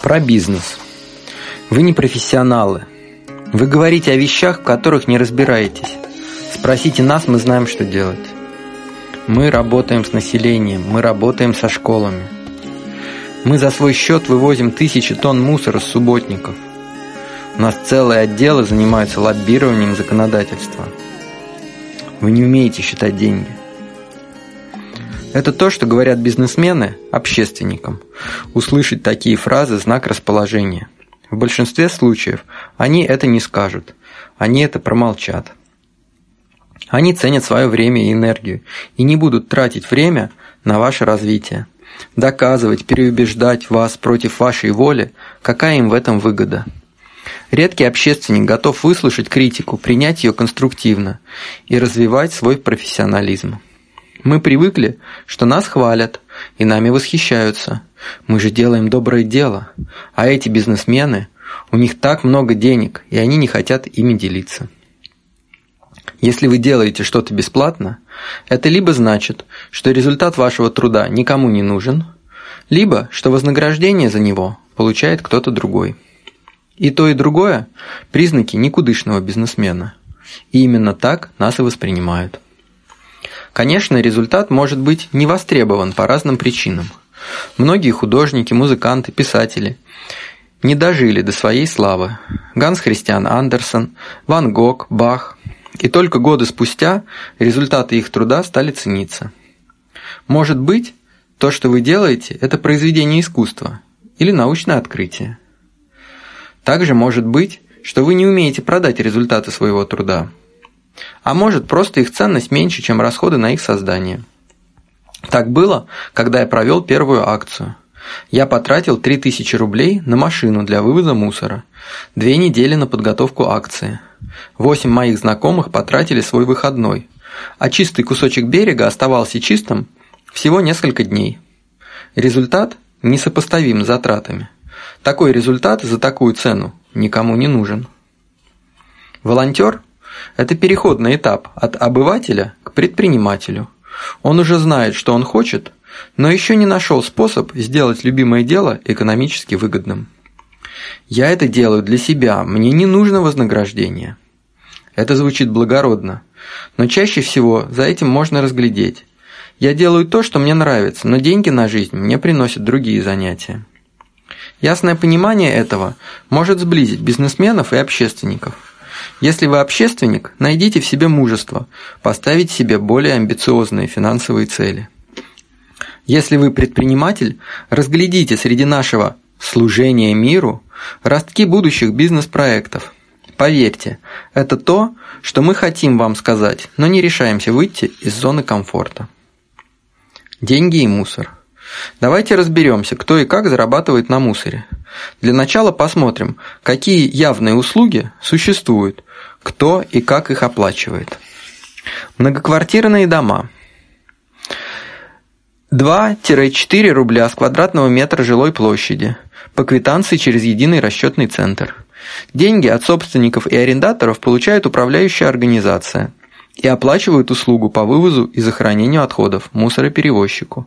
Про бизнес. Вы не профессионалы. Вы говорите о вещах, в которых не разбираетесь. Спросите нас, мы знаем, что делать. Мы работаем с населением, мы работаем со школами. Мы за свой счет вывозим тысячи тонн мусора с субботников. У нас целые отделы занимаются лоббированием законодательства. Вы не умеете считать деньги. Это то, что говорят бизнесмены общественникам. Услышать такие фразы – знак расположения. В большинстве случаев они это не скажут, они это промолчат. Они ценят свое время и энергию и не будут тратить время на ваше развитие. Доказывать, переубеждать вас против вашей воли, какая им в этом выгода. Редкий общественник готов выслушать критику, принять ее конструктивно и развивать свой профессионализм. Мы привыкли, что нас хвалят и нами восхищаются. Мы же делаем доброе дело. А эти бизнесмены, у них так много денег, и они не хотят ими делиться. Если вы делаете что-то бесплатно, это либо значит, что результат вашего труда никому не нужен, либо что вознаграждение за него получает кто-то другой. И то, и другое – признаки никудышного бизнесмена. И именно так нас и воспринимают. Конечно, результат может быть не востребован по разным причинам. Многие художники, музыканты, писатели не дожили до своей славы. Ганс Христиан Андерсон, Ван Гог, Бах. И только годы спустя результаты их труда стали цениться. Может быть, то, что вы делаете, это произведение искусства или научное открытие. Также может быть, что вы не умеете продать результаты своего труда – а может, просто их ценность меньше, чем расходы на их создание. Так было, когда я провел первую акцию. Я потратил 3000 рублей на машину для вывоза мусора, две недели на подготовку акции. Восемь моих знакомых потратили свой выходной, а чистый кусочек берега оставался чистым всего несколько дней. Результат несопоставим с затратами. Такой результат за такую цену никому не нужен. Волонтер это переходный этап от обывателя к предпринимателю. Он уже знает, что он хочет, но еще не нашел способ сделать любимое дело экономически выгодным. Я это делаю для себя, мне не нужно вознаграждение. Это звучит благородно, но чаще всего за этим можно разглядеть. Я делаю то, что мне нравится, но деньги на жизнь мне приносят другие занятия. Ясное понимание этого может сблизить бизнесменов и общественников – если вы общественник, найдите в себе мужество поставить себе более амбициозные финансовые цели. Если вы предприниматель, разглядите среди нашего служения миру ростки будущих бизнес-проектов. Поверьте, это то, что мы хотим вам сказать, но не решаемся выйти из зоны комфорта. Деньги и мусор – Давайте разберемся, кто и как зарабатывает на мусоре. Для начала посмотрим, какие явные услуги существуют, кто и как их оплачивает. Многоквартирные дома. 2-4 рубля с квадратного метра жилой площади по квитанции через единый расчетный центр. Деньги от собственников и арендаторов получает управляющая организация и оплачивают услугу по вывозу и захоронению отходов мусороперевозчику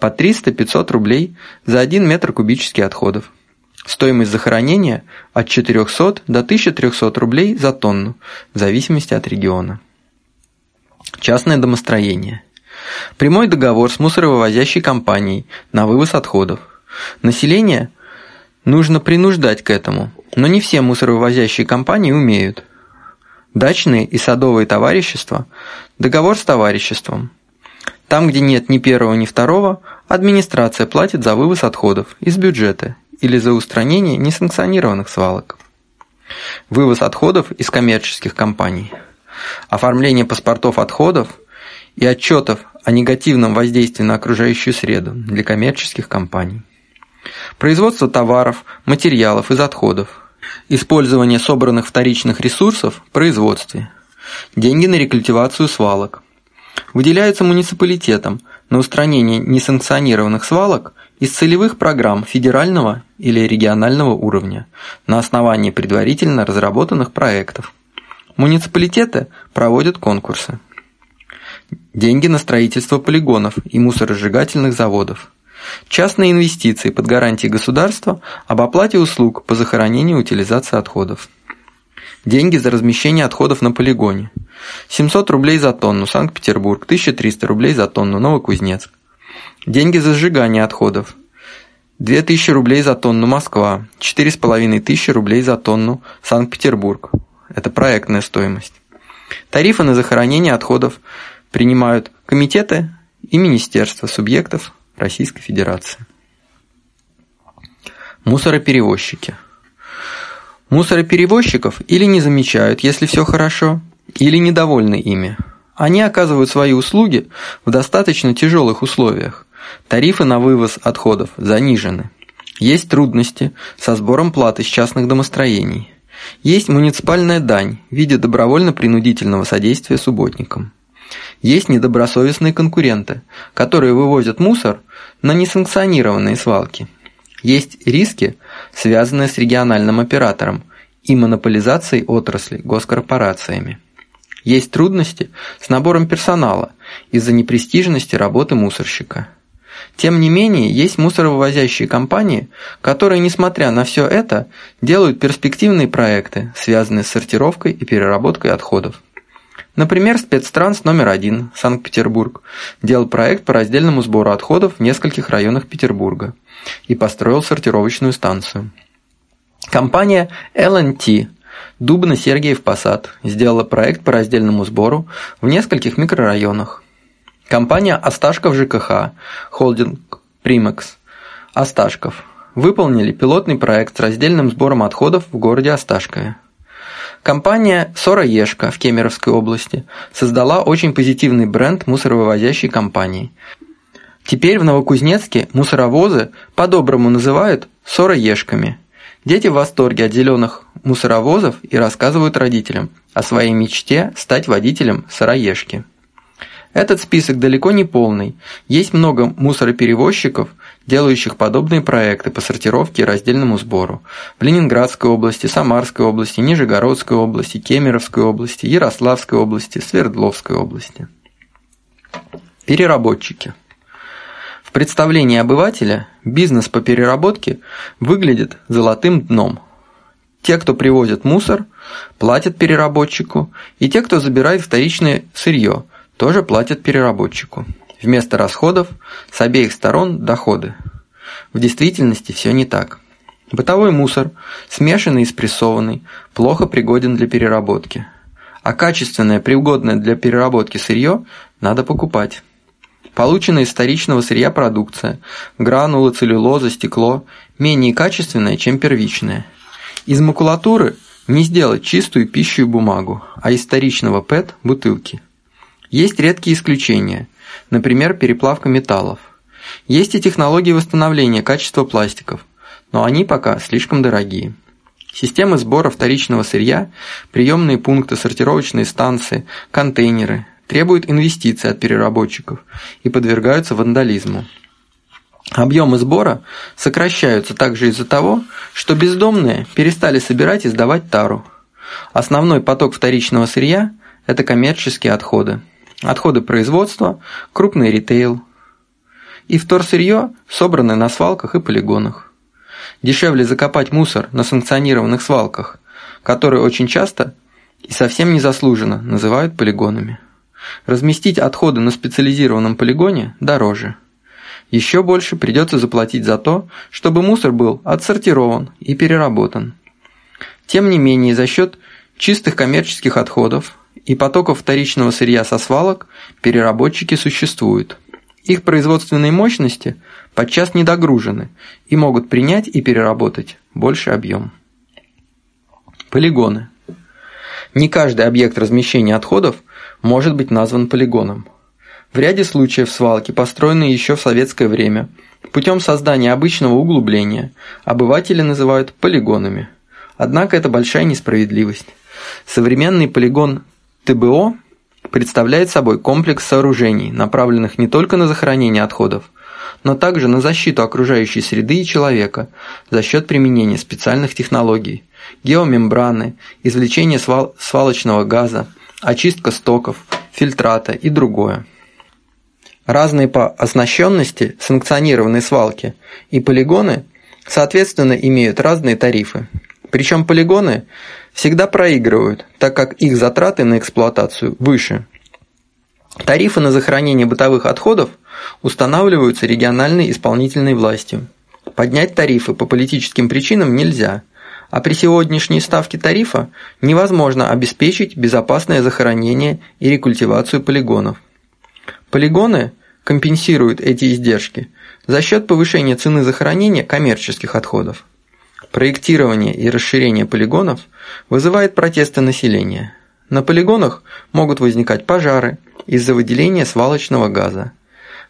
по 300-500 рублей за 1 метр кубический отходов. Стоимость захоронения от 400 до 1300 рублей за тонну, в зависимости от региона. Частное домостроение. Прямой договор с мусоровывозящей компанией на вывоз отходов. Население нужно принуждать к этому, но не все мусоровывозящие компании умеют. Дачные и садовые товарищества – договор с товариществом – там, где нет ни первого, ни второго, администрация платит за вывоз отходов из бюджета или за устранение несанкционированных свалок. Вывоз отходов из коммерческих компаний. Оформление паспортов отходов и отчетов о негативном воздействии на окружающую среду для коммерческих компаний. Производство товаров, материалов из отходов. Использование собранных вторичных ресурсов в производстве. Деньги на рекультивацию свалок выделяются муниципалитетам на устранение несанкционированных свалок из целевых программ федерального или регионального уровня на основании предварительно разработанных проектов. Муниципалитеты проводят конкурсы. Деньги на строительство полигонов и мусоросжигательных заводов. Частные инвестиции под гарантией государства об оплате услуг по захоронению и утилизации отходов. Деньги за размещение отходов на полигоне. 700 рублей за тонну Санкт-Петербург, 1300 рублей за тонну Новокузнецк. Деньги за сжигание отходов. 2000 рублей за тонну Москва, 4500 рублей за тонну Санкт-Петербург. Это проектная стоимость. Тарифы на захоронение отходов принимают комитеты и министерства субъектов Российской Федерации. Мусороперевозчики. Мусороперевозчиков или не замечают, если все хорошо, или недовольны ими. Они оказывают свои услуги в достаточно тяжелых условиях. Тарифы на вывоз отходов занижены. Есть трудности со сбором платы с частных домостроений. Есть муниципальная дань в виде добровольно-принудительного содействия субботникам. Есть недобросовестные конкуренты, которые вывозят мусор на несанкционированные свалки. Есть риски, связанные с региональным оператором и монополизацией отрасли госкорпорациями. Есть трудности с набором персонала из-за непрестижности работы мусорщика. Тем не менее, есть мусоровывозящие компании, которые, несмотря на все это, делают перспективные проекты, связанные с сортировкой и переработкой отходов. Например, спецтранс номер один, Санкт-Петербург, делал проект по раздельному сбору отходов в нескольких районах Петербурга и построил сортировочную станцию. Компания LNT Дубно-Сергиев Посад сделала проект по раздельному сбору в нескольких микрорайонах. Компания Осташков ЖКХ, холдинг Примекс, Осташков, выполнили пилотный проект с раздельным сбором отходов в городе Осташкове. Компания «Сороежка» в Кемеровской области создала очень позитивный бренд мусоровывозящей компании. Теперь в Новокузнецке мусоровозы по-доброму называют «сороежками». Дети в восторге от зеленых мусоровозов и рассказывают родителям о своей мечте стать водителем сыроежки. Этот список далеко не полный. Есть много мусороперевозчиков, делающих подобные проекты по сортировке и раздельному сбору в Ленинградской области, Самарской области, Нижегородской области, Кемеровской области, Ярославской области, Свердловской области. Переработчики. В представлении обывателя бизнес по переработке выглядит золотым дном. Те, кто привозит мусор, платят переработчику, и те, кто забирает вторичное сырье, тоже платят переработчику. Вместо расходов с обеих сторон доходы. В действительности все не так. Бытовой мусор, смешанный и спрессованный, плохо пригоден для переработки. А качественное, пригодное для переработки сырье надо покупать. Полученная из вторичного сырья продукция, гранулы, целлюлоза, стекло, менее качественная, чем первичная. Из макулатуры не сделать чистую пищу и бумагу, а из вторичного ПЭТ – бутылки. Есть редкие исключения, например, переплавка металлов. Есть и технологии восстановления качества пластиков, но они пока слишком дорогие. Системы сбора вторичного сырья, приемные пункты, сортировочные станции, контейнеры требуют инвестиций от переработчиков и подвергаются вандализму. Объемы сбора сокращаются также из-за того, что бездомные перестали собирать и сдавать тару. Основной поток вторичного сырья – это коммерческие отходы. Отходы производства, крупный ритейл. И вторсырье, собранное на свалках и полигонах. Дешевле закопать мусор на санкционированных свалках, которые очень часто и совсем незаслуженно называют полигонами. Разместить отходы на специализированном полигоне дороже. Еще больше придется заплатить за то, чтобы мусор был отсортирован и переработан. Тем не менее, за счет чистых коммерческих отходов и потоков вторичного сырья со свалок переработчики существуют. Их производственные мощности подчас недогружены и могут принять и переработать больший объем. Полигоны. Не каждый объект размещения отходов может быть назван полигоном. В ряде случаев свалки, построенные еще в советское время, путем создания обычного углубления, обыватели называют полигонами. Однако это большая несправедливость. Современный полигон ТБО представляет собой комплекс сооружений, направленных не только на захоронение отходов, но также на защиту окружающей среды и человека за счет применения специальных технологий, геомембраны, извлечения свал свалочного газа, очистка стоков, фильтрата и другое. Разные по оснащенности санкционированные свалки и полигоны, соответственно, имеют разные тарифы. Причем полигоны всегда проигрывают, так как их затраты на эксплуатацию выше. Тарифы на захоронение бытовых отходов устанавливаются региональной исполнительной властью. Поднять тарифы по политическим причинам нельзя, а при сегодняшней ставке тарифа невозможно обеспечить безопасное захоронение и рекультивацию полигонов. Полигоны компенсируют эти издержки за счет повышения цены захоронения коммерческих отходов. Проектирование и расширение полигонов вызывает протесты населения. На полигонах могут возникать пожары из-за выделения свалочного газа.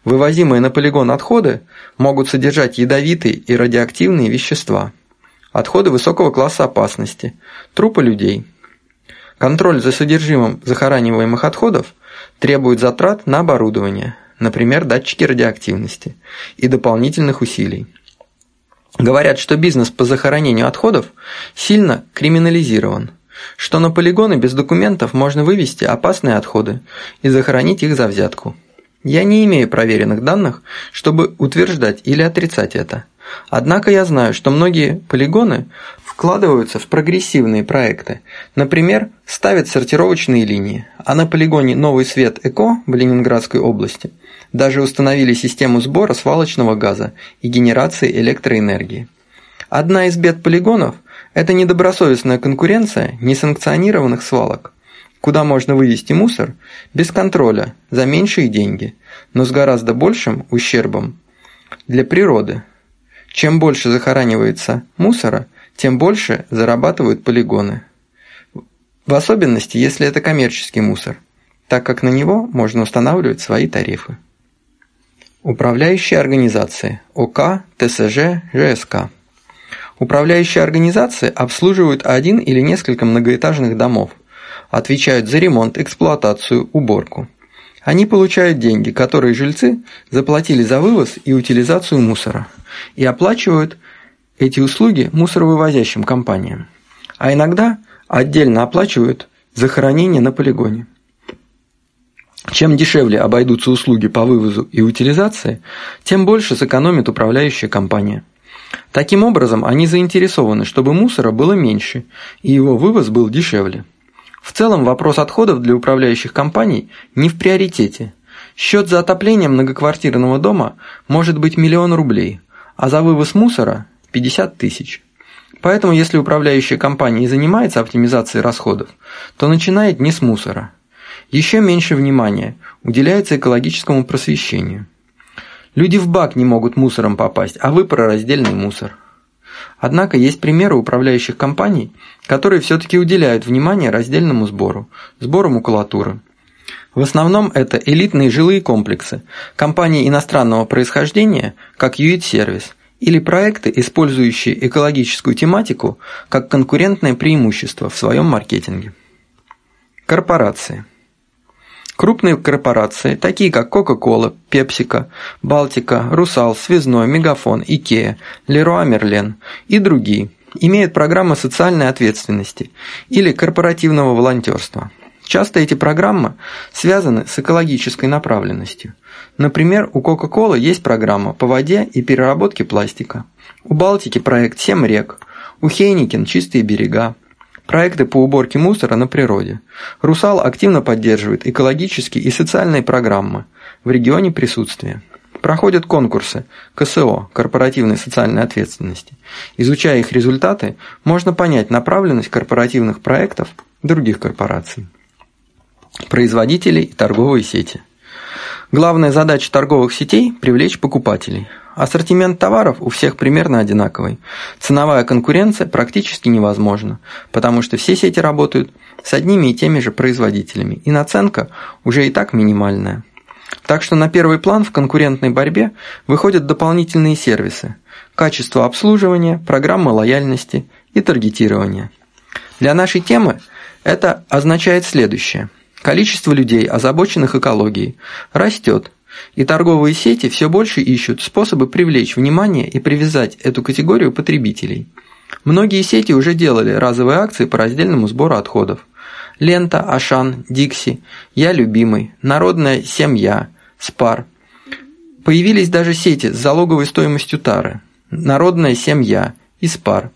Вывозимые на полигон отходы могут содержать ядовитые и радиоактивные вещества. Отходы высокого класса опасности, трупы людей. Контроль за содержимым захораниваемых отходов требует затрат на оборудование, например, датчики радиоактивности, и дополнительных усилий. Говорят, что бизнес по захоронению отходов сильно криминализирован, что на полигоны без документов можно вывести опасные отходы и захоронить их за взятку. Я не имею проверенных данных, чтобы утверждать или отрицать это. Однако я знаю, что многие полигоны вкладываются в прогрессивные проекты. Например, ставят сортировочные линии, а на полигоне «Новый свет ЭКО» в Ленинградской области даже установили систему сбора свалочного газа и генерации электроэнергии. Одна из бед полигонов – это недобросовестная конкуренция несанкционированных свалок, куда можно вывести мусор без контроля за меньшие деньги, но с гораздо большим ущербом для природы. Чем больше захоранивается мусора, тем больше зарабатывают полигоны. В особенности, если это коммерческий мусор, так как на него можно устанавливать свои тарифы. Управляющие организации ОК, ТСЖ, ЖСК. Управляющие организации обслуживают один или несколько многоэтажных домов, отвечают за ремонт, эксплуатацию, уборку. Они получают деньги, которые жильцы заплатили за вывоз и утилизацию мусора, и оплачивают эти услуги мусоровывозящим компаниям, а иногда отдельно оплачивают захоронение на полигоне. Чем дешевле обойдутся услуги по вывозу и утилизации, тем больше сэкономит управляющая компания. Таким образом, они заинтересованы, чтобы мусора было меньше, и его вывоз был дешевле. В целом, вопрос отходов для управляющих компаний не в приоритете. Счет за отопление многоквартирного дома может быть миллион рублей, а за вывоз мусора – 50 тысяч. Поэтому, если управляющая компания и занимается оптимизацией расходов, то начинает не с мусора – еще меньше внимания уделяется экологическому просвещению. Люди в бак не могут мусором попасть, а вы про раздельный мусор. Однако есть примеры управляющих компаний, которые все-таки уделяют внимание раздельному сбору, сбору макулатуры. В основном это элитные жилые комплексы, компании иностранного происхождения, как UIT-сервис, или проекты, использующие экологическую тематику как конкурентное преимущество в своем маркетинге. Корпорации. Крупные корпорации, такие как Coca-Cola, PepsiCo, Балтика, Русал, Связной, Мегафон, Икеа, Леруа Мерлен и другие, имеют программы социальной ответственности или корпоративного волонтерства. Часто эти программы связаны с экологической направленностью. Например, у Coca-Cola есть программа по воде и переработке пластика. У Балтики проект «Семь рек», у Хейникен «Чистые берега», проекты по уборке мусора на природе. «Русал» активно поддерживает экологические и социальные программы в регионе присутствия. Проходят конкурсы КСО – корпоративной социальной ответственности. Изучая их результаты, можно понять направленность корпоративных проектов других корпораций. Производители и торговые сети. Главная задача торговых сетей – привлечь покупателей – Ассортимент товаров у всех примерно одинаковый. Ценовая конкуренция практически невозможна, потому что все сети работают с одними и теми же производителями, и наценка уже и так минимальная. Так что на первый план в конкурентной борьбе выходят дополнительные сервисы – качество обслуживания, программы лояльности и таргетирования. Для нашей темы это означает следующее. Количество людей, озабоченных экологией, растет – и торговые сети все больше ищут способы привлечь внимание и привязать эту категорию потребителей. Многие сети уже делали разовые акции по раздельному сбору отходов. Лента, Ашан, Дикси, Я любимый, Народная семья, Спар Появились даже сети с залоговой стоимостью тары, народная семья, ИСПАР.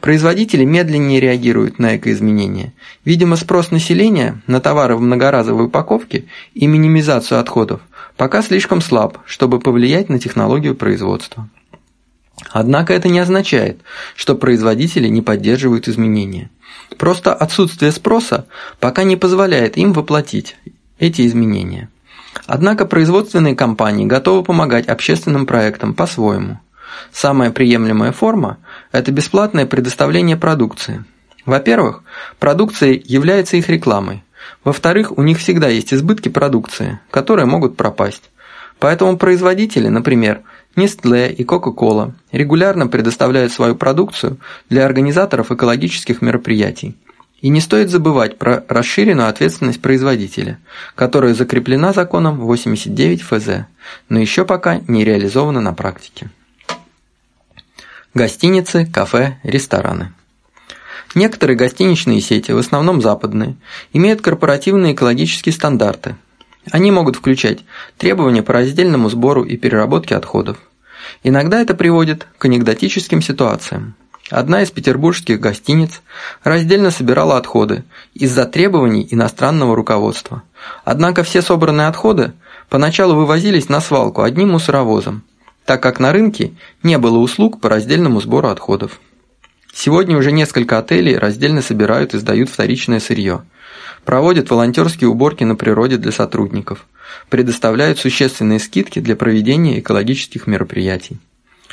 Производители медленнее реагируют на экоизменения. Видимо, спрос населения на товары в многоразовой упаковке и минимизацию отходов пока слишком слаб, чтобы повлиять на технологию производства. Однако это не означает, что производители не поддерживают изменения. Просто отсутствие спроса пока не позволяет им воплотить эти изменения. Однако производственные компании готовы помогать общественным проектам по-своему. Самая приемлемая форма – это бесплатное предоставление продукции. Во-первых, продукция является их рекламой. Во-вторых, у них всегда есть избытки продукции, которые могут пропасть. Поэтому производители, например, Nestle и Coca-Cola, регулярно предоставляют свою продукцию для организаторов экологических мероприятий – и не стоит забывать про расширенную ответственность производителя, которая закреплена законом 89 ФЗ, но еще пока не реализована на практике. Гостиницы, кафе, рестораны. Некоторые гостиничные сети, в основном западные, имеют корпоративные экологические стандарты. Они могут включать требования по раздельному сбору и переработке отходов. Иногда это приводит к анекдотическим ситуациям. Одна из петербургских гостиниц раздельно собирала отходы из-за требований иностранного руководства. Однако все собранные отходы поначалу вывозились на свалку одним мусоровозом, так как на рынке не было услуг по раздельному сбору отходов. Сегодня уже несколько отелей раздельно собирают и сдают вторичное сырье, проводят волонтерские уборки на природе для сотрудников, предоставляют существенные скидки для проведения экологических мероприятий.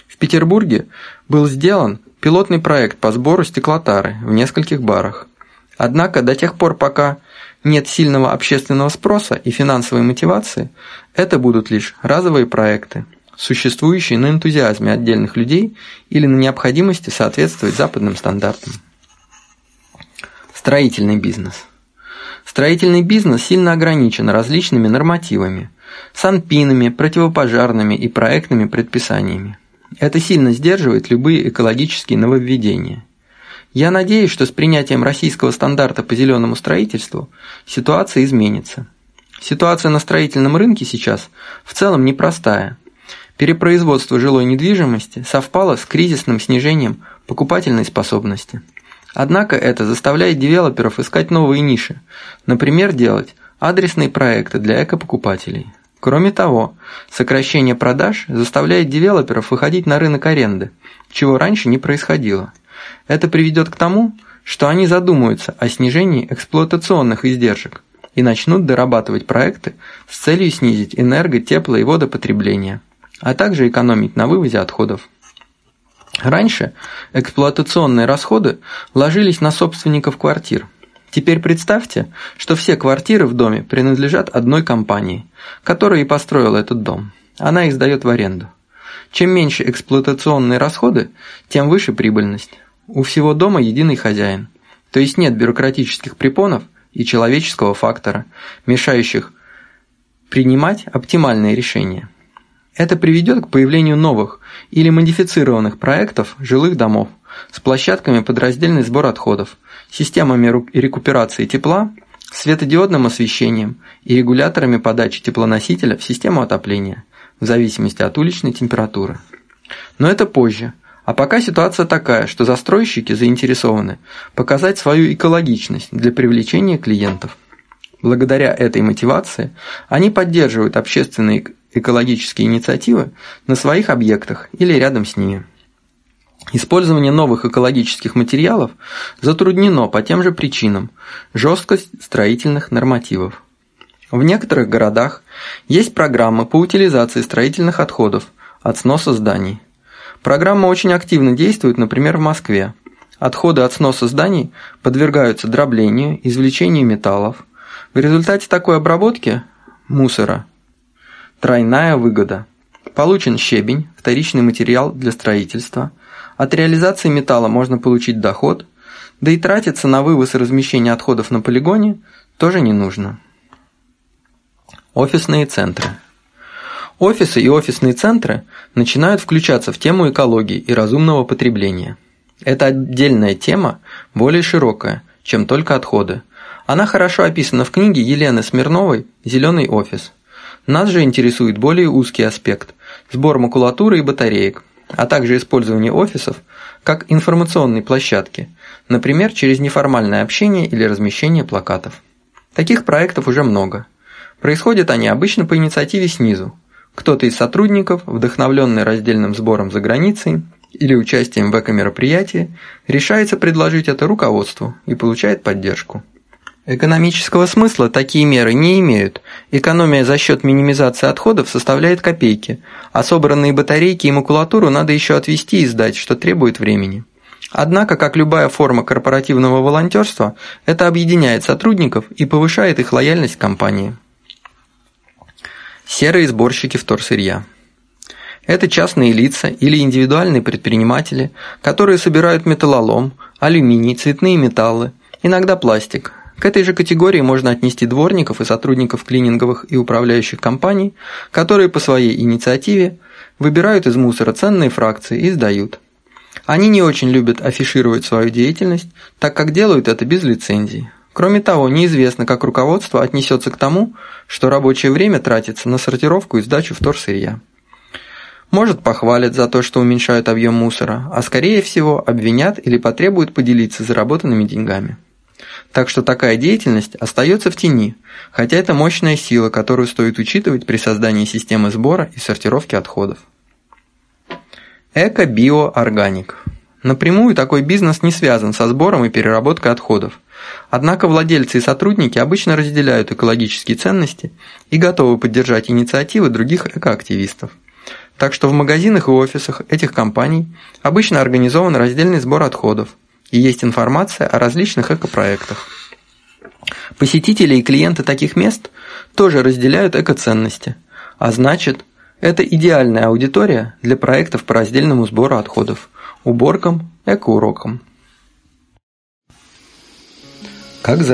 В Петербурге был сделан пилотный проект по сбору стеклотары в нескольких барах. Однако до тех пор, пока нет сильного общественного спроса и финансовой мотивации, это будут лишь разовые проекты, существующие на энтузиазме отдельных людей или на необходимости соответствовать западным стандартам. Строительный бизнес. Строительный бизнес сильно ограничен различными нормативами, санпинами, противопожарными и проектными предписаниями. Это сильно сдерживает любые экологические нововведения. Я надеюсь, что с принятием российского стандарта по зеленому строительству ситуация изменится. Ситуация на строительном рынке сейчас в целом непростая. Перепроизводство жилой недвижимости совпало с кризисным снижением покупательной способности. Однако это заставляет девелоперов искать новые ниши, например, делать адресные проекты для экопокупателей. Кроме того, сокращение продаж заставляет девелоперов выходить на рынок аренды, чего раньше не происходило. Это приведет к тому, что они задумаются о снижении эксплуатационных издержек и начнут дорабатывать проекты с целью снизить энерго-, тепло- и водопотребление, а также экономить на вывозе отходов. Раньше эксплуатационные расходы ложились на собственников квартир – Теперь представьте, что все квартиры в доме принадлежат одной компании, которая и построила этот дом. Она их сдает в аренду. Чем меньше эксплуатационные расходы, тем выше прибыльность. У всего дома единый хозяин. То есть нет бюрократических препонов и человеческого фактора, мешающих принимать оптимальные решения. Это приведет к появлению новых или модифицированных проектов жилых домов с площадками под раздельный сбор отходов, системами рекуперации тепла, светодиодным освещением и регуляторами подачи теплоносителя в систему отопления, в зависимости от уличной температуры. Но это позже. А пока ситуация такая, что застройщики заинтересованы показать свою экологичность для привлечения клиентов. Благодаря этой мотивации они поддерживают общественные экологические инициативы на своих объектах или рядом с ними. Использование новых экологических материалов затруднено по тем же причинам – жесткость строительных нормативов. В некоторых городах есть программы по утилизации строительных отходов от сноса зданий. Программа очень активно действует, например, в Москве. Отходы от сноса зданий подвергаются дроблению, извлечению металлов. В результате такой обработки мусора тройная выгода. Получен щебень, вторичный материал для строительства – от реализации металла можно получить доход, да и тратиться на вывоз и размещение отходов на полигоне тоже не нужно. Офисные центры. Офисы и офисные центры начинают включаться в тему экологии и разумного потребления. Это отдельная тема, более широкая, чем только отходы. Она хорошо описана в книге Елены Смирновой «Зеленый офис». Нас же интересует более узкий аспект – сбор макулатуры и батареек, а также использование офисов как информационной площадки, например, через неформальное общение или размещение плакатов. Таких проектов уже много. Происходят они обычно по инициативе снизу. Кто-то из сотрудников, вдохновленный раздельным сбором за границей или участием в эко-мероприятии, решается предложить это руководству и получает поддержку. Экономического смысла такие меры не имеют. Экономия за счет минимизации отходов составляет копейки, а собранные батарейки и макулатуру надо еще отвезти и сдать, что требует времени. Однако, как любая форма корпоративного волонтерства, это объединяет сотрудников и повышает их лояльность к компании. Серые сборщики вторсырья. Это частные лица или индивидуальные предприниматели, которые собирают металлолом, алюминий, цветные металлы, иногда пластик, к этой же категории можно отнести дворников и сотрудников клининговых и управляющих компаний, которые по своей инициативе выбирают из мусора ценные фракции и сдают. Они не очень любят афишировать свою деятельность, так как делают это без лицензии. Кроме того, неизвестно, как руководство отнесется к тому, что рабочее время тратится на сортировку и сдачу вторсырья. Может, похвалят за то, что уменьшают объем мусора, а скорее всего обвинят или потребуют поделиться заработанными деньгами. Так что такая деятельность остается в тени, хотя это мощная сила, которую стоит учитывать при создании системы сбора и сортировки отходов. Эко-био-органик. Напрямую такой бизнес не связан со сбором и переработкой отходов. Однако владельцы и сотрудники обычно разделяют экологические ценности и готовы поддержать инициативы других экоактивистов. Так что в магазинах и офисах этих компаний обычно организован раздельный сбор отходов, и есть информация о различных экопроектах. Посетители и клиенты таких мест тоже разделяют экоценности, а значит, это идеальная аудитория для проектов по раздельному сбору отходов, уборкам, экоурокам. Как